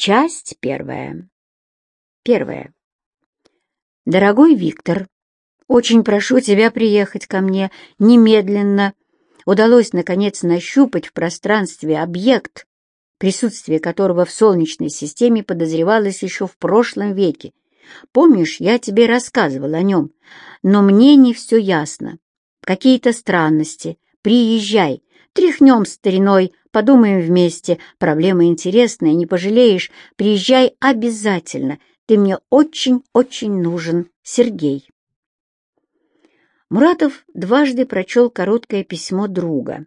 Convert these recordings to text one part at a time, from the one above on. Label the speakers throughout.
Speaker 1: Часть первая. Первая. Дорогой Виктор, очень прошу тебя приехать ко мне немедленно. Удалось, наконец, нащупать в пространстве объект, присутствие которого в Солнечной системе подозревалось еще в прошлом веке. Помнишь, я тебе рассказывал о нем, но мне не все ясно. Какие-то странности. Приезжай, тряхнем стариной, подумаем вместе. Проблема интересная, не пожалеешь. Приезжай обязательно. Ты мне очень-очень нужен, Сергей. Муратов дважды прочел короткое письмо друга.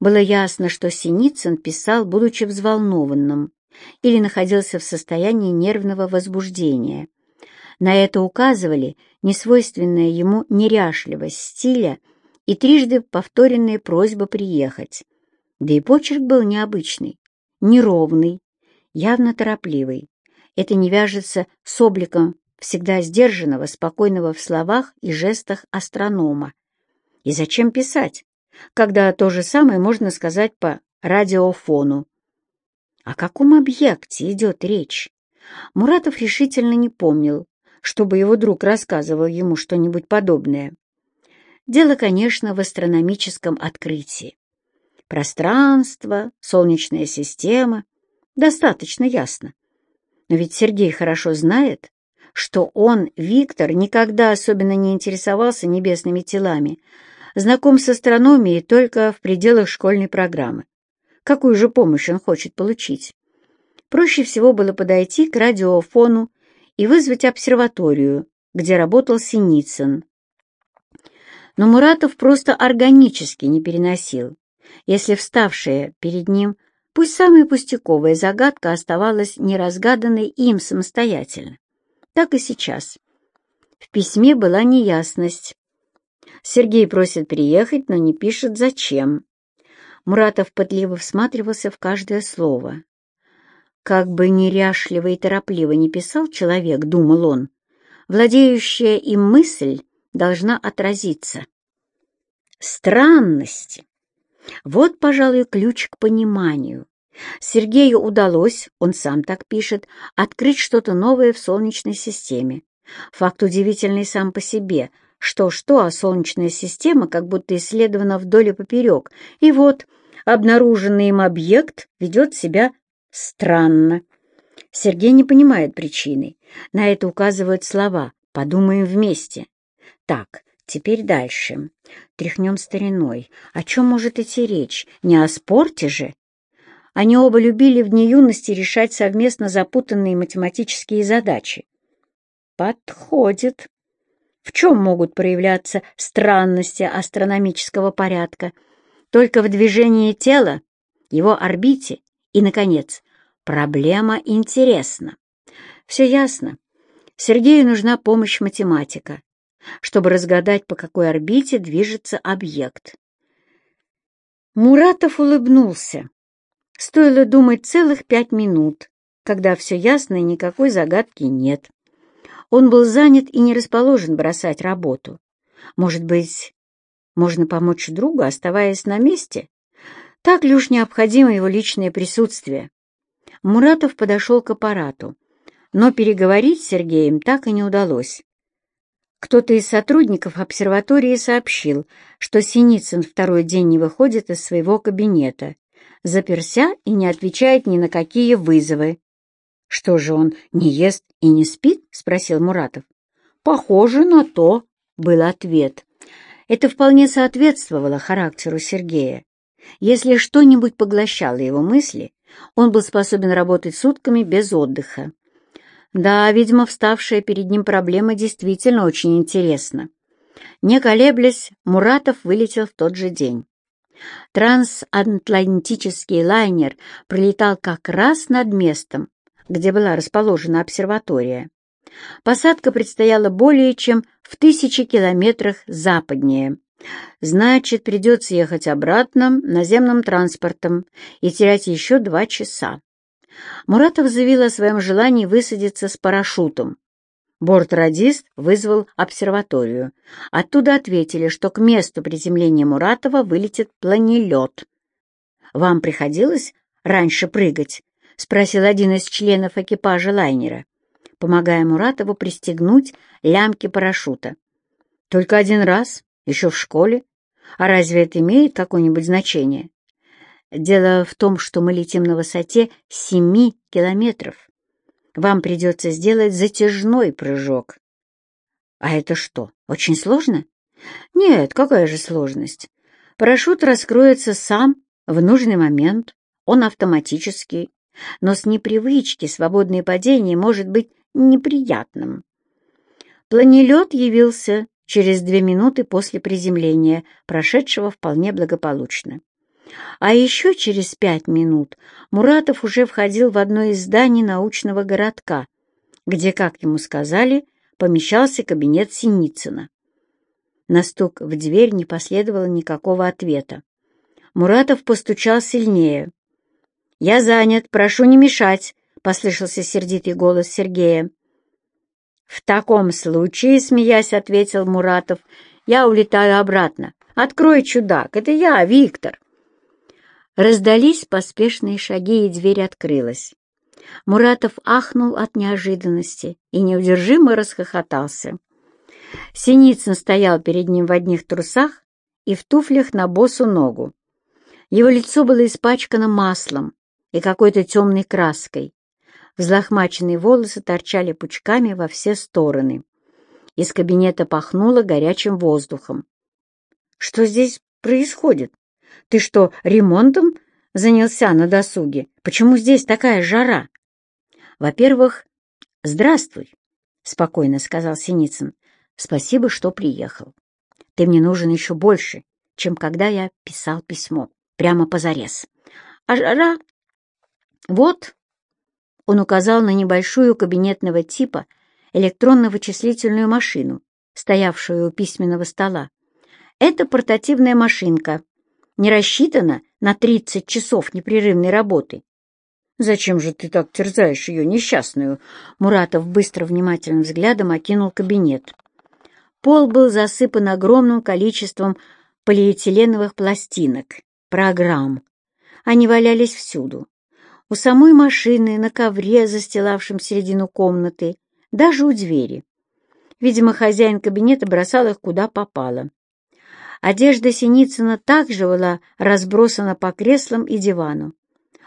Speaker 1: Было ясно, что Синицын писал, будучи взволнованным, или находился в состоянии нервного возбуждения. На это указывали несвойственная ему неряшливость стиля и трижды повторенная просьба приехать. Да и почерк был необычный, неровный, явно торопливый. Это не вяжется с обликом всегда сдержанного, спокойного в словах и жестах астронома. И зачем писать, когда то же самое можно сказать по радиофону? О каком объекте идет речь? Муратов решительно не помнил, чтобы его друг рассказывал ему что-нибудь подобное. Дело, конечно, в астрономическом открытии. Пространство, Солнечная система — достаточно ясно. Но ведь Сергей хорошо знает, что он, Виктор, никогда особенно не интересовался небесными телами, знаком с астрономией только в пределах школьной программы. Какую же помощь он хочет получить? Проще всего было подойти к радиофону и вызвать обсерваторию, где работал Синицын. Но Муратов просто органически не переносил, если вставшая перед ним, пусть самая пустяковая загадка оставалась неразгаданной им самостоятельно. Так и сейчас. В письме была неясность. Сергей просит приехать, но не пишет зачем. Муратов пытливо всматривался в каждое слово. Как бы неряшливо и торопливо не писал человек, думал он, владеющая им мысль должна отразиться. Странности. Вот, пожалуй, ключ к пониманию. Сергею удалось, он сам так пишет, открыть что-то новое в Солнечной системе. Факт удивительный сам по себе. Что-что, а Солнечная система как будто исследована вдоль и поперек. И вот обнаруженный им объект ведет себя Странно. Сергей не понимает причины. На это указывают слова «подумаем вместе». Так, теперь дальше. Тряхнем стариной. О чем может идти речь? Не о спорте же? Они оба любили в дни юности решать совместно запутанные математические задачи. Подходит. В чем могут проявляться странности астрономического порядка? Только в движении тела, его орбите и, наконец, Проблема интересна. Все ясно. Сергею нужна помощь математика, чтобы разгадать, по какой орбите движется объект. Муратов улыбнулся. Стоило думать целых пять минут, когда все ясно и никакой загадки нет. Он был занят и не расположен бросать работу. Может быть, можно помочь другу, оставаясь на месте? Так ли уж необходимо его личное присутствие? Муратов подошел к аппарату, но переговорить с Сергеем так и не удалось. Кто-то из сотрудников обсерватории сообщил, что Синицын второй день не выходит из своего кабинета, заперся и не отвечает ни на какие вызовы. «Что же он, не ест и не спит?» — спросил Муратов. «Похоже на то», — был ответ. Это вполне соответствовало характеру Сергея. Если что-нибудь поглощало его мысли, он был способен работать сутками без отдыха. Да, видимо, вставшая перед ним проблема действительно очень интересна. Не колеблясь, Муратов вылетел в тот же день. Трансатлантический лайнер пролетал как раз над местом, где была расположена обсерватория. Посадка предстояла более чем в тысячи километрах западнее. Значит, придется ехать обратно наземным транспортом и терять еще два часа. Муратов заявил о своем желании высадиться с парашютом. Бортрадист вызвал обсерваторию. Оттуда ответили, что к месту приземления Муратова вылетит планелет. «Вам приходилось раньше прыгать?» — спросил один из членов экипажа лайнера, помогая Муратову пристегнуть лямки парашюта. «Только один раз, еще в школе. А разве это имеет какое-нибудь значение? Дело в том, что мы летим на высоте семи километров. Вам придется сделать затяжной прыжок». «А это что, очень сложно?» «Нет, какая же сложность? Парашют раскроется сам в нужный момент, он автоматический, но с непривычки свободное падение может быть неприятным. Планелет явился через две минуты после приземления, прошедшего вполне благополучно. А еще через пять минут Муратов уже входил в одно из зданий научного городка, где, как ему сказали, помещался кабинет Синицына. На стук в дверь не последовало никакого ответа. Муратов постучал сильнее. «Я занят, прошу не мешать», — послышался сердитый голос Сергея. «В таком случае, — смеясь, ответил Муратов, — я улетаю обратно. Открой, чудак, это я, Виктор». Раздались поспешные шаги, и дверь открылась. Муратов ахнул от неожиданности и неудержимо расхохотался. Синицын стоял перед ним в одних трусах и в туфлях на босу ногу. Его лицо было испачкано маслом и какой-то темной краской. Взлохмаченные волосы торчали пучками во все стороны. Из кабинета пахнуло горячим воздухом. «Что здесь происходит? Ты что, ремонтом занялся на досуге? Почему здесь такая жара?» «Во-первых, здравствуй», — спокойно сказал Синицын. «Спасибо, что приехал. Ты мне нужен еще больше, чем когда я писал письмо прямо позарез. А жара... Вот, он указал на небольшую кабинетного типа электронно-вычислительную машину, стоявшую у письменного стола. Это портативная машинка, не рассчитана на 30 часов непрерывной работы. «Зачем же ты так терзаешь ее, несчастную?» Муратов быстро внимательным взглядом окинул кабинет. Пол был засыпан огромным количеством полиэтиленовых пластинок, программ. Они валялись всюду. У самой машины, на ковре, застилавшем середину комнаты, даже у двери. Видимо, хозяин кабинета бросал их куда попало. Одежда Синицына также была разбросана по креслам и дивану.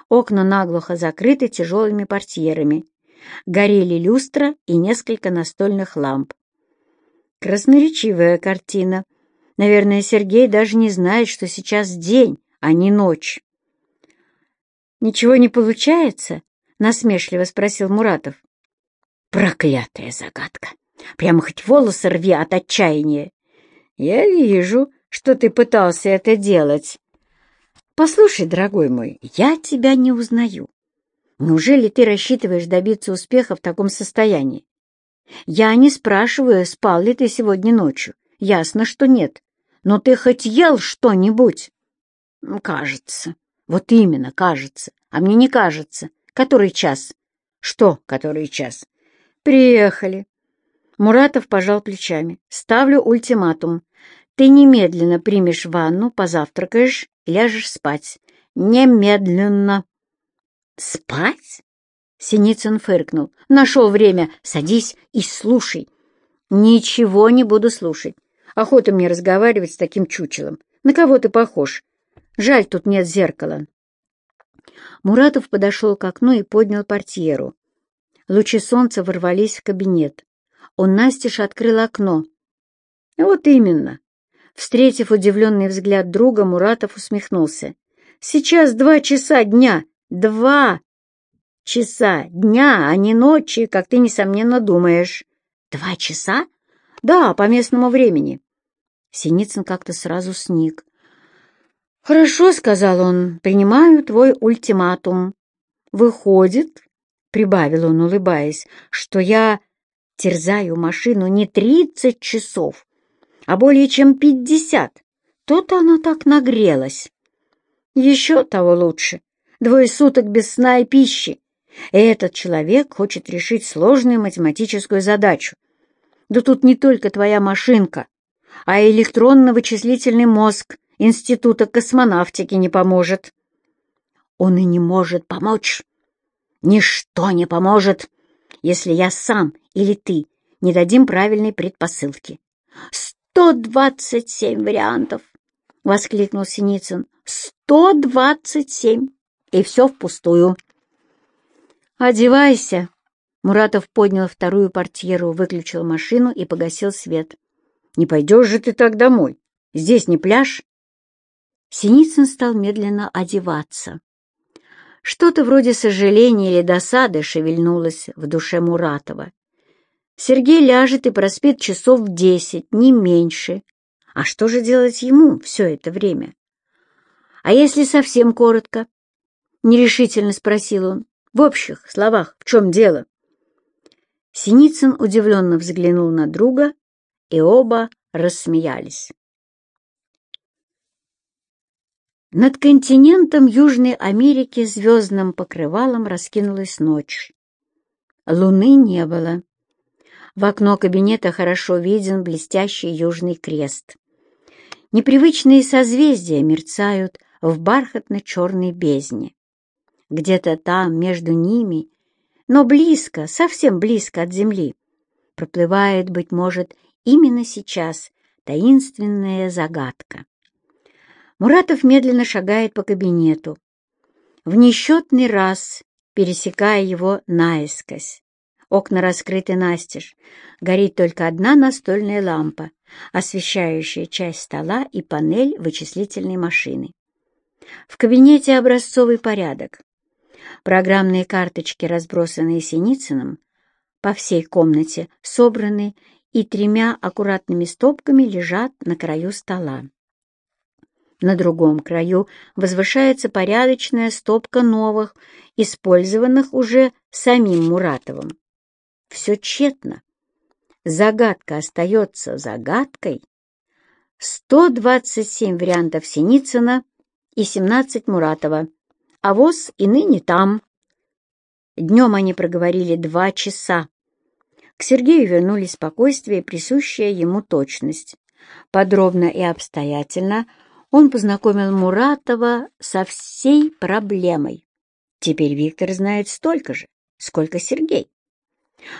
Speaker 1: Окна наглухо закрыты тяжелыми портьерами. Горели люстра и несколько настольных ламп. Красноречивая картина. Наверное, Сергей даже не знает, что сейчас день, а не ночь. «Ничего не получается?» — насмешливо спросил Муратов. «Проклятая загадка! Прямо хоть волосы рви от отчаяния! Я вижу, что ты пытался это делать. Послушай, дорогой мой, я тебя не узнаю. Неужели ты рассчитываешь добиться успеха в таком состоянии? Я не спрашиваю, спал ли ты сегодня ночью. Ясно, что нет. Но ты хоть ел что-нибудь?» «Кажется. Вот именно, кажется. А мне не кажется. Который час?» «Что, который час?» «Приехали». Муратов пожал плечами. «Ставлю ультиматум. Ты немедленно примешь ванну, позавтракаешь и ляжешь спать. Немедленно!» «Спать?» Синицын фыркнул. «Нашел время. Садись и слушай». «Ничего не буду слушать. Охота мне разговаривать с таким чучелом. На кого ты похож? Жаль, тут нет зеркала». Муратов подошел к окну и поднял портьеру. Лучи солнца ворвались в кабинет. Он настежь открыл окно. «Вот именно». Встретив удивленный взгляд друга, Муратов усмехнулся. «Сейчас два часа дня! Два часа дня, а не ночи, как ты, несомненно, думаешь». «Два часа?» «Да, по местному времени». Синицын как-то сразу сник. «Хорошо», — сказал он, — «принимаю твой ультиматум. Выходит, — прибавил он, улыбаясь, — что я терзаю машину не тридцать часов, а более чем пятьдесят. То-то она так нагрелась. Еще того лучше. Двое суток без сна и пищи. И этот человек хочет решить сложную математическую задачу. Да тут не только твоя машинка, а электронно-вычислительный мозг Института космонавтики не поможет. Он и не может помочь. Ничто не поможет, если я сам или ты не дадим правильной предпосылки. «Сто двадцать семь вариантов!» — воскликнул Синицын. «Сто двадцать семь! И все впустую!» «Одевайся!» Муратов поднял вторую портьеру, выключил машину и погасил свет. «Не пойдешь же ты так домой? Здесь не пляж?» Синицын стал медленно одеваться. Что-то вроде сожаления или досады шевельнулось в душе Муратова. Сергей ляжет и проспит часов десять, не меньше. А что же делать ему все это время? А если совсем коротко? Нерешительно спросил он. В общих словах, в чем дело? Синицын удивленно взглянул на друга, и оба рассмеялись. Над континентом Южной Америки звездным покрывалом раскинулась ночь. Луны не было. В окно кабинета хорошо виден блестящий южный крест. Непривычные созвездия мерцают в бархатно-черной бездне. Где-то там, между ними, но близко, совсем близко от земли, проплывает, быть может, именно сейчас таинственная загадка. Муратов медленно шагает по кабинету, в несчетный раз пересекая его наискось. Окна раскрыты настежь, горит только одна настольная лампа, освещающая часть стола и панель вычислительной машины. В кабинете образцовый порядок. Программные карточки, разбросанные Синицыным, по всей комнате собраны и тремя аккуратными стопками лежат на краю стола. На другом краю возвышается порядочная стопка новых, использованных уже самим Муратовым. Все тщетно. Загадка остается загадкой. 127 вариантов Синицына и 17 Муратова, а воз и ныне там. Днем они проговорили два часа. К Сергею вернулись спокойствие, присущая ему точность. Подробно и обстоятельно он познакомил Муратова со всей проблемой. Теперь Виктор знает столько же, сколько Сергей.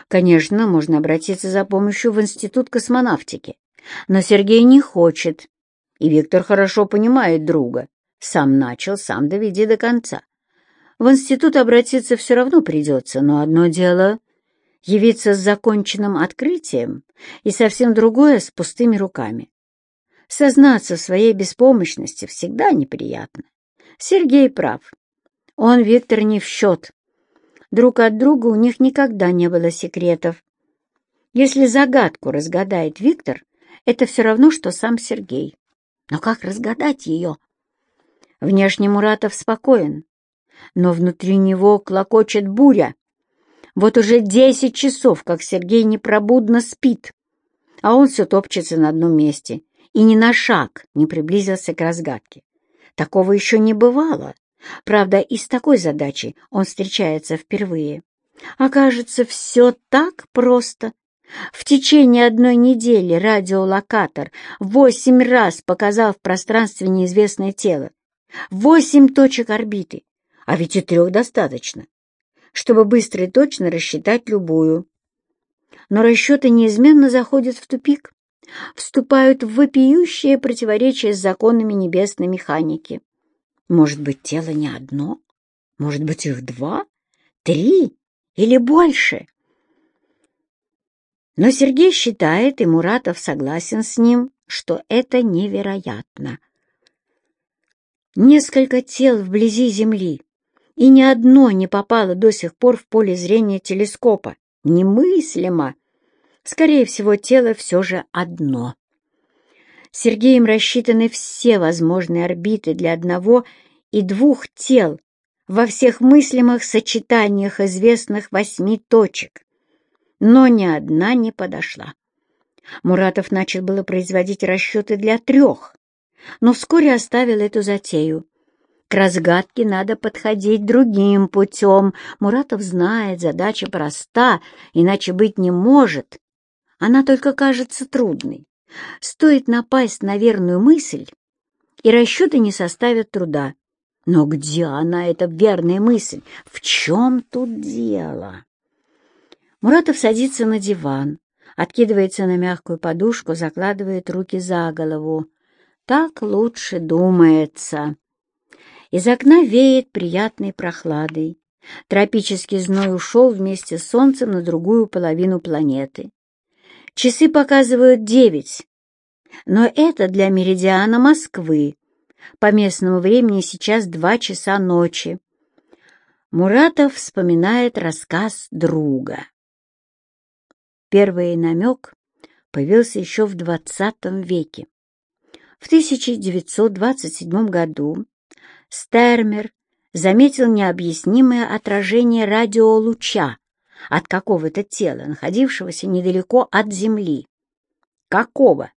Speaker 1: Конечно, можно обратиться за помощью в Институт космонавтики, но Сергей не хочет, и Виктор хорошо понимает друга. Сам начал, сам доведи до конца. В институт обратиться все равно придется, но одно дело — явиться с законченным открытием, и совсем другое — с пустыми руками. Сознаться в своей беспомощности всегда неприятно. Сергей прав. Он, Виктор, не в счет. Друг от друга у них никогда не было секретов. Если загадку разгадает Виктор, это все равно, что сам Сергей. Но как разгадать ее? Внешне Муратов спокоен, но внутри него клокочет буря. Вот уже десять часов, как Сергей непробудно спит, а он все топчется на одном месте и ни на шаг не приблизился к разгадке. Такого еще не бывало. Правда, и с такой задачей он встречается впервые. Окажется, все так просто. В течение одной недели радиолокатор восемь раз показал в пространстве неизвестное тело. Восемь точек орбиты, а ведь и трех достаточно, чтобы быстро и точно рассчитать любую. Но расчеты неизменно заходят в тупик вступают в вопиющее противоречие с законами небесной механики. Может быть, тело не одно? Может быть, их два, три или больше? Но Сергей считает, и Муратов согласен с ним, что это невероятно. Несколько тел вблизи Земли, и ни одно не попало до сих пор в поле зрения телескопа. Немыслимо! Скорее всего, тело все же одно. Сергеем рассчитаны все возможные орбиты для одного и двух тел во всех мыслимых сочетаниях известных восьми точек. Но ни одна не подошла. Муратов начал было производить расчеты для трех, но вскоре оставил эту затею. К разгадке надо подходить другим путем. Муратов знает, задача проста, иначе быть не может. Она только кажется трудной. Стоит напасть на верную мысль, и расчеты не составят труда. Но где она, эта верная мысль? В чем тут дело? Муратов садится на диван, откидывается на мягкую подушку, закладывает руки за голову. Так лучше думается. Из окна веет приятной прохладой. Тропический зной ушел вместе с солнцем на другую половину планеты. Часы показывают девять, но это для меридиана Москвы. По местному времени сейчас два часа ночи. Муратов вспоминает рассказ друга. Первый намек появился еще в XX веке. В 1927 году Стермер заметил необъяснимое отражение радиолуча от какого-то тела, находившегося недалеко от Земли. Какого?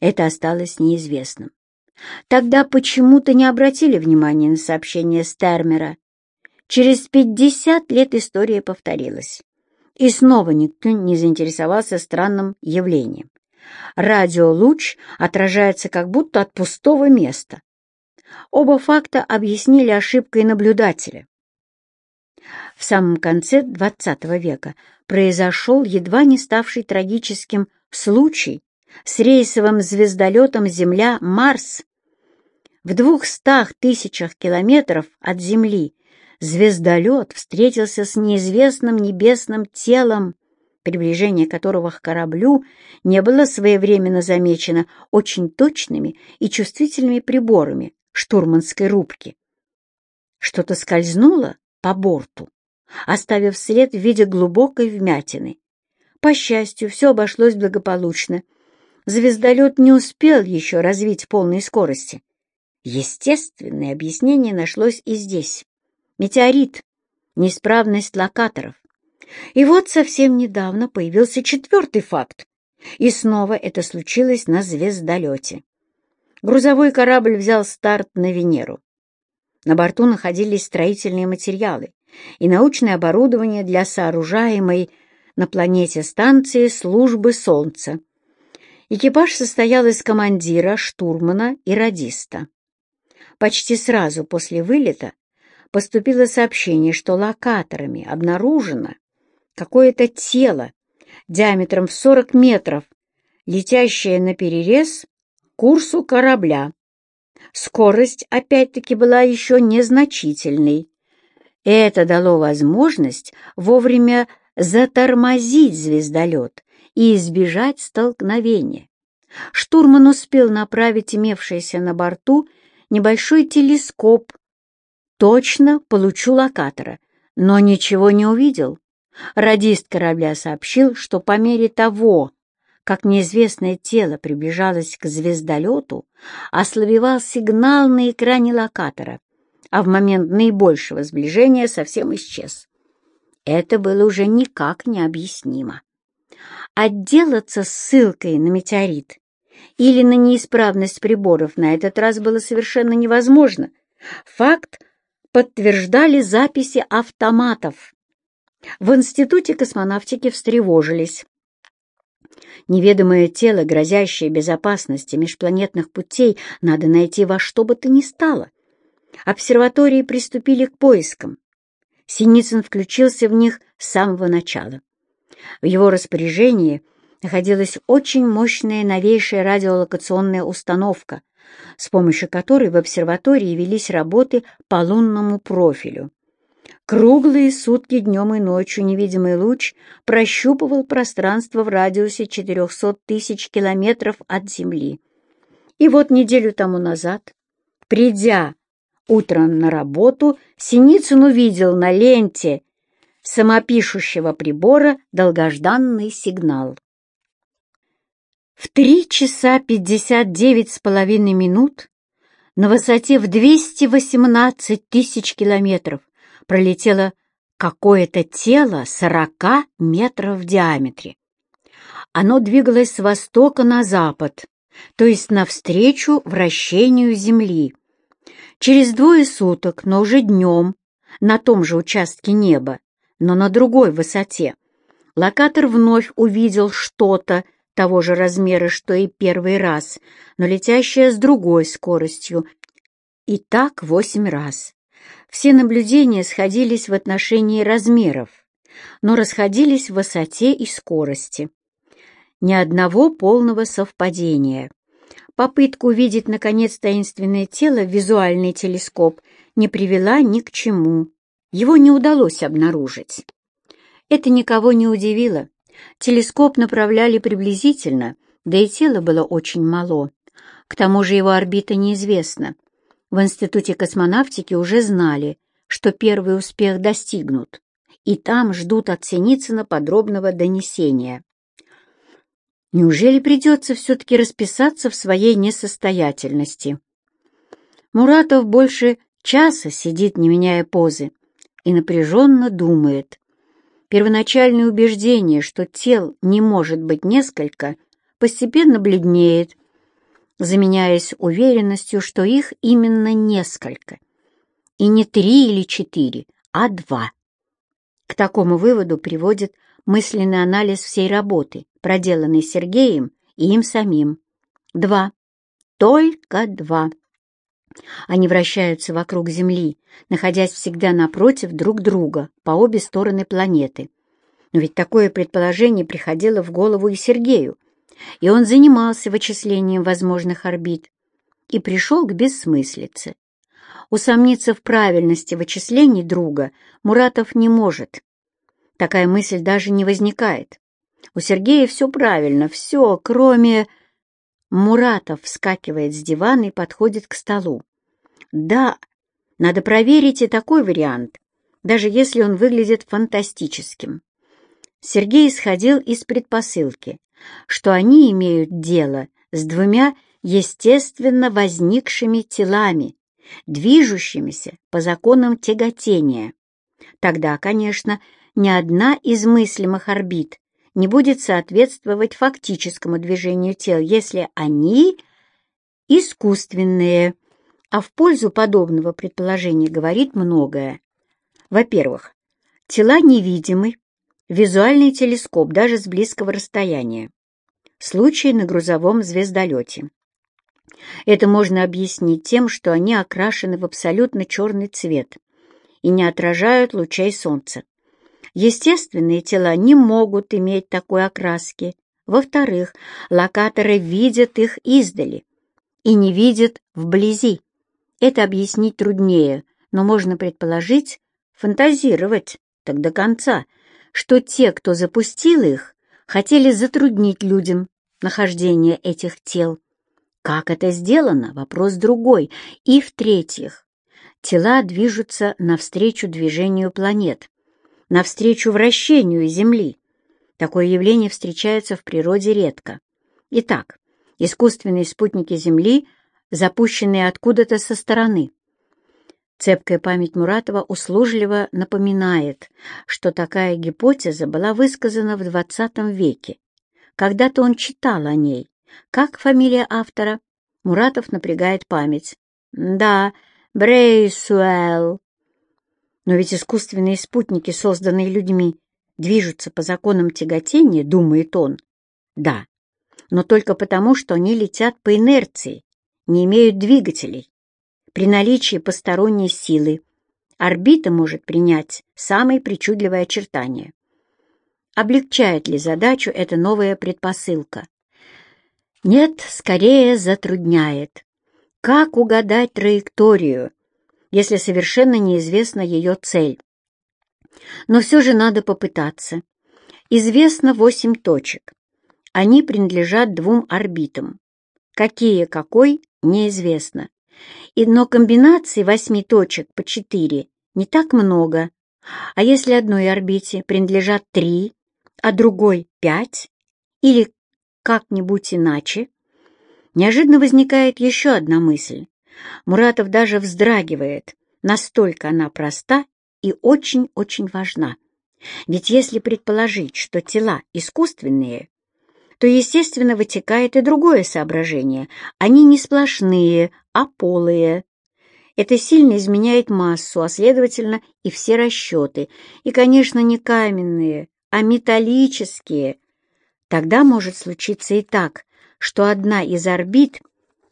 Speaker 1: Это осталось неизвестным. Тогда почему-то не обратили внимания на сообщение Стермера. Через пятьдесят лет история повторилась. И снова никто не заинтересовался странным явлением. Радиолуч отражается как будто от пустого места. Оба факта объяснили ошибкой наблюдателя. В самом конце XX века произошел едва не ставший трагическим случай с рейсовым звездолетом Земля-Марс. В двухстах тысячах километров от Земли звездолет встретился с неизвестным небесным телом, приближение которого к кораблю не было своевременно замечено очень точными и чувствительными приборами штурманской рубки. Что-то скользнуло по борту, оставив след в виде глубокой вмятины. По счастью, все обошлось благополучно. Звездолет не успел еще развить полной скорости. Естественное объяснение нашлось и здесь. Метеорит, неисправность локаторов. И вот совсем недавно появился четвертый факт. И снова это случилось на звездолете. Грузовой корабль взял старт на Венеру. На борту находились строительные материалы и научное оборудование для сооружаемой на планете станции службы Солнца. Экипаж состоял из командира, штурмана и радиста. Почти сразу после вылета поступило сообщение, что локаторами обнаружено какое-то тело диаметром в 40 метров, летящее на перерез курсу корабля. Скорость, опять-таки, была еще незначительной. Это дало возможность вовремя затормозить звездолет и избежать столкновения. Штурман успел направить имевшийся на борту небольшой телескоп точно по лучу локатора, но ничего не увидел. Радист корабля сообщил, что по мере того, как неизвестное тело приближалось к звездолету, ослабевал сигнал на экране локатора, а в момент наибольшего сближения совсем исчез. Это было уже никак не объяснимо. Отделаться ссылкой на метеорит или на неисправность приборов на этот раз было совершенно невозможно. Факт подтверждали записи автоматов. В Институте космонавтики встревожились. Неведомое тело, грозящее безопасности межпланетных путей, надо найти во что бы то ни стало. Обсерватории приступили к поискам. Синицын включился в них с самого начала. В его распоряжении находилась очень мощная новейшая радиолокационная установка, с помощью которой в обсерватории велись работы по лунному профилю. Круглые сутки днем и ночью невидимый луч прощупывал пространство в радиусе 400 тысяч километров от Земли. И вот неделю тому назад, придя утром на работу, Синицын увидел на ленте самопишущего прибора долгожданный сигнал. В три часа пятьдесят девять с половиной минут на высоте в 218 тысяч километров пролетело какое-то тело сорока метров в диаметре. Оно двигалось с востока на запад, то есть навстречу вращению Земли. Через двое суток, но уже днем, на том же участке неба, но на другой высоте, локатор вновь увидел что-то того же размера, что и первый раз, но летящее с другой скоростью И так восемь раз. Все наблюдения сходились в отношении размеров, но расходились в высоте и скорости. Ни одного полного совпадения. Попытка увидеть, наконец, таинственное тело в визуальный телескоп не привела ни к чему. Его не удалось обнаружить. Это никого не удивило. Телескоп направляли приблизительно, да и тело было очень мало. К тому же его орбита неизвестна. В Институте космонавтики уже знали, что первый успех достигнут, и там ждут от Синицына подробного донесения. Неужели придется все-таки расписаться в своей несостоятельности? Муратов больше часа сидит, не меняя позы, и напряженно думает. Первоначальное убеждение, что тел не может быть несколько, постепенно бледнеет, заменяясь уверенностью, что их именно несколько. И не три или четыре, а два. К такому выводу приводит мысленный анализ всей работы, проделанной Сергеем и им самим. Два. Только два. Они вращаются вокруг Земли, находясь всегда напротив друг друга, по обе стороны планеты. Но ведь такое предположение приходило в голову и Сергею, и он занимался вычислением возможных орбит и пришел к бессмыслице. Усомниться в правильности вычислений друга Муратов не может. Такая мысль даже не возникает. У Сергея все правильно, все, кроме... Муратов вскакивает с дивана и подходит к столу. Да, надо проверить и такой вариант, даже если он выглядит фантастическим. Сергей исходил из предпосылки, что они имеют дело с двумя естественно возникшими телами, движущимися по законам тяготения. Тогда, конечно, ни одна из мыслимых орбит не будет соответствовать фактическому движению тел, если они искусственные, а в пользу подобного предположения говорит многое. Во-первых, тела невидимы, визуальный телескоп даже с близкого расстояния. Случай на грузовом звездолете. Это можно объяснить тем, что они окрашены в абсолютно черный цвет и не отражают лучей солнца. Естественные тела не могут иметь такой окраски. Во-вторых, локаторы видят их издали и не видят вблизи. Это объяснить труднее, но можно предположить, фантазировать, так до конца, что те, кто запустил их, хотели затруднить людям нахождение этих тел. Как это сделано? Вопрос другой. И в-третьих, тела движутся навстречу движению планет, навстречу вращению Земли. Такое явление встречается в природе редко. Итак, искусственные спутники Земли, запущенные откуда-то со стороны. Цепкая память Муратова услужливо напоминает, что такая гипотеза была высказана в XX веке. Когда-то он читал о ней. Как фамилия автора? Муратов напрягает память. Да, Брейсуэлл. Но ведь искусственные спутники, созданные людьми, движутся по законам тяготения, думает он. Да, но только потому, что они летят по инерции, не имеют двигателей. При наличии посторонней силы орбита может принять самые причудливые очертания. Облегчает ли задачу эта новая предпосылка? Нет, скорее затрудняет. Как угадать траекторию, если совершенно неизвестна ее цель? Но все же надо попытаться. Известно восемь точек. Они принадлежат двум орбитам. Какие какой, неизвестно. И, но комбинаций восьми точек по четыре не так много. А если одной орбите принадлежат три, а другой пять, или как-нибудь иначе, неожиданно возникает еще одна мысль. Муратов даже вздрагивает, настолько она проста и очень-очень важна. Ведь если предположить, что тела искусственные, то, естественно, вытекает и другое соображение. Они не сплошные, а полые. Это сильно изменяет массу, а, следовательно, и все расчеты. И, конечно, не каменные, а металлические. Тогда может случиться и так, что одна из орбит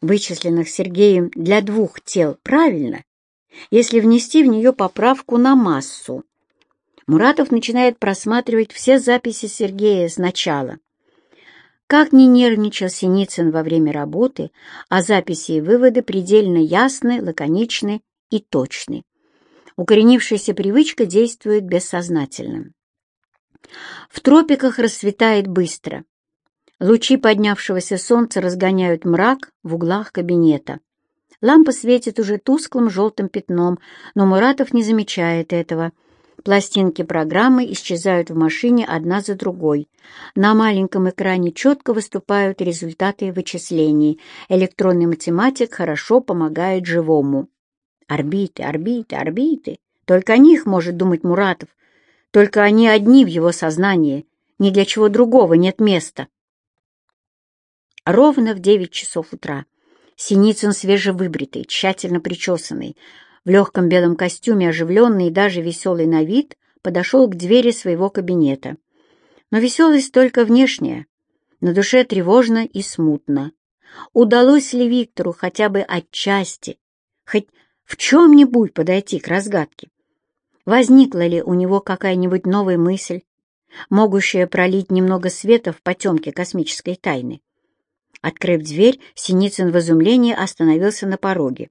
Speaker 1: вычисленных Сергеем для двух тел, правильно, если внести в нее поправку на массу. Муратов начинает просматривать все записи Сергея сначала. Как ни нервничал Синицын во время работы, а записи и выводы предельно ясны, лаконичны и точны. Укоренившаяся привычка действует бессознательно. В тропиках расцветает быстро. Лучи поднявшегося солнца разгоняют мрак в углах кабинета. Лампа светит уже тусклым желтым пятном, но Муратов не замечает этого — Пластинки программы исчезают в машине одна за другой. На маленьком экране четко выступают результаты вычислений. Электронный математик хорошо помогает живому. Орбиты, орбиты, орбиты. Только о них может думать Муратов. Только они одни в его сознании. Ни для чего другого нет места. Ровно в девять часов утра Синицын свежевыбритый, тщательно причесанный, в легком белом костюме, оживленный и даже веселый на вид, подошел к двери своего кабинета. Но веселость только внешняя, на душе тревожно и смутно. Удалось ли Виктору хотя бы отчасти, хоть в чем-нибудь подойти к разгадке? Возникла ли у него какая-нибудь новая мысль, могущая пролить немного света в потемке космической тайны? Открыв дверь, Синицын в изумлении остановился на пороге.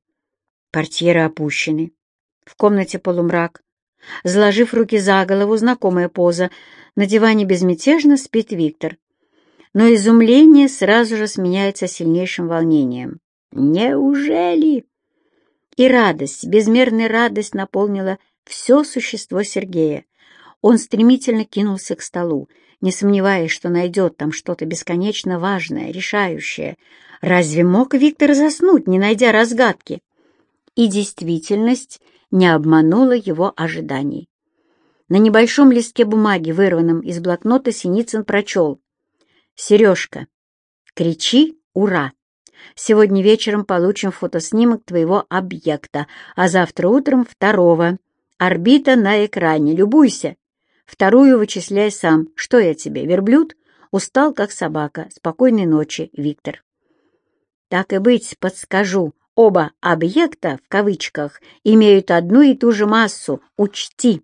Speaker 1: Портьеры опущены. В комнате полумрак. Заложив руки за голову, знакомая поза. На диване безмятежно спит Виктор. Но изумление сразу же сменяется сильнейшим волнением. «Неужели?» И радость, безмерная радость наполнила все существо Сергея. Он стремительно кинулся к столу, не сомневаясь, что найдет там что-то бесконечно важное, решающее. Разве мог Виктор заснуть, не найдя разгадки? И действительность не обманула его ожиданий. На небольшом листке бумаги, вырванном из блокнота, Синицын прочел. «Сережка, кричи «Ура!» Сегодня вечером получим фотоснимок твоего объекта, а завтра утром второго. Орбита на экране. Любуйся. Вторую вычисляй сам. Что я тебе, верблюд? Устал, как собака. Спокойной ночи, Виктор. Так и быть, подскажу. Оба объекта, в кавычках, имеют одну и ту же массу, учти.